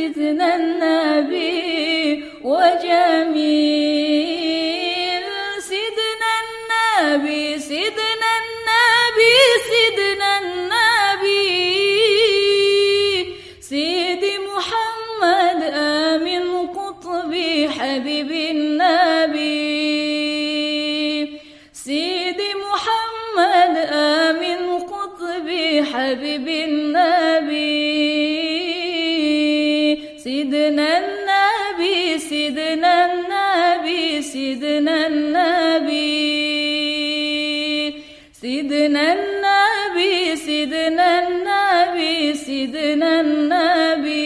سيدنا النبي وجميل. سيدنا النبي سيدنا النبي سيدنا النبي. سيدي محمد آمن قطبي حبيب النبي. سيدي محمد آمن قطبي حبيب النبي. سيدنا النبي سيدنا النبي سيدنا النبي. سيدنا النبي سيدنا النبي سيدنا النبي.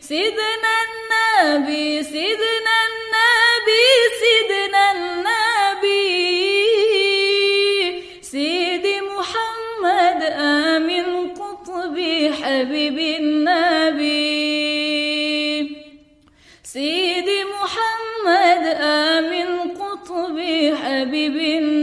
سيدنا النبي سيدنا النبي سيدنا النبي. سيدي محمد آمن قطبي حبيب النبي. بِبِالنَّارِ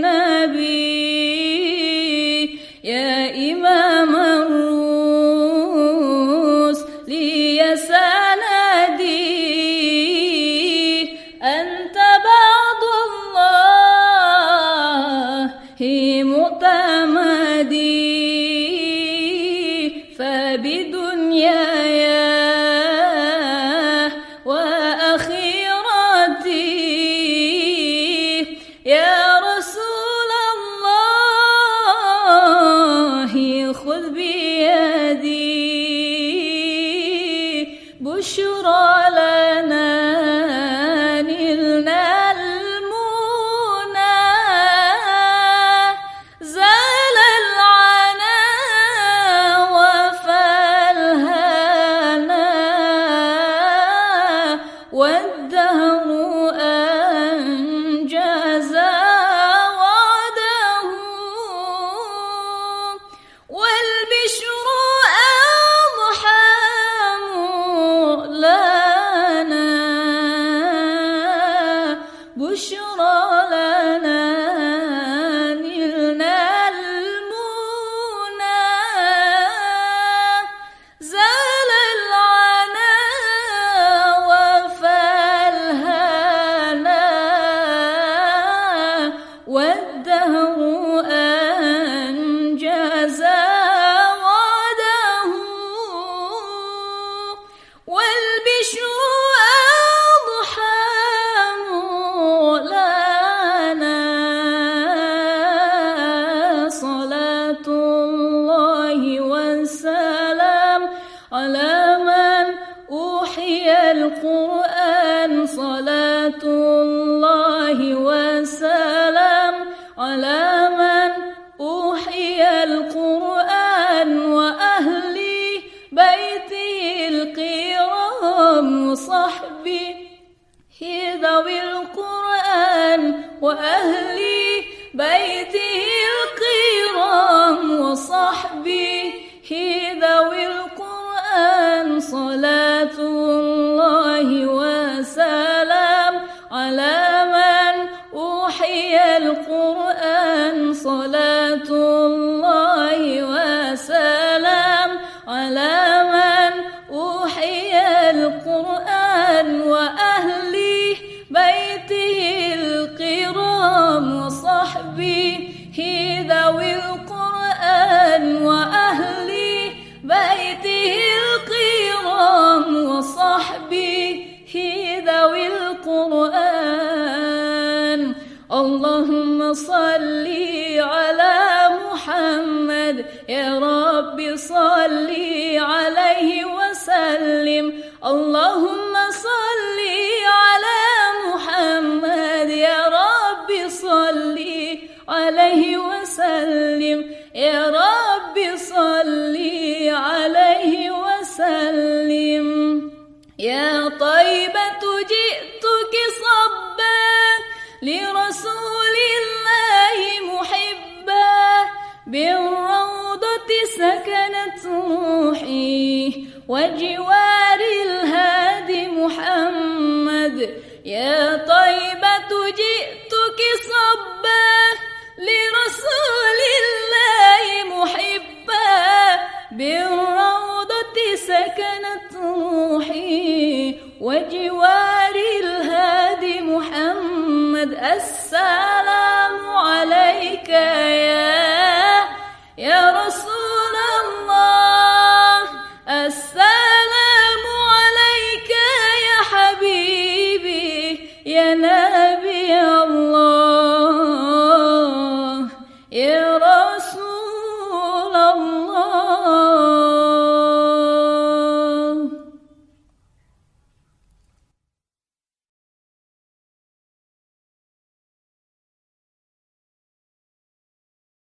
بشرى بشرى لنا القرآن صلاة الله والسلام على من أوحي القرآن وأهل بيته الكرام وصحبه ذوي القرآن وأهل بيته بيته ذوي القرآن. اللهم صل على محمد يا رب صل عليه وسلم. اللهم يا طيبة جئتك صبا لرسول الله محبا بالروضة سكنت روحي وجوار الهادي محمد. يا طيبة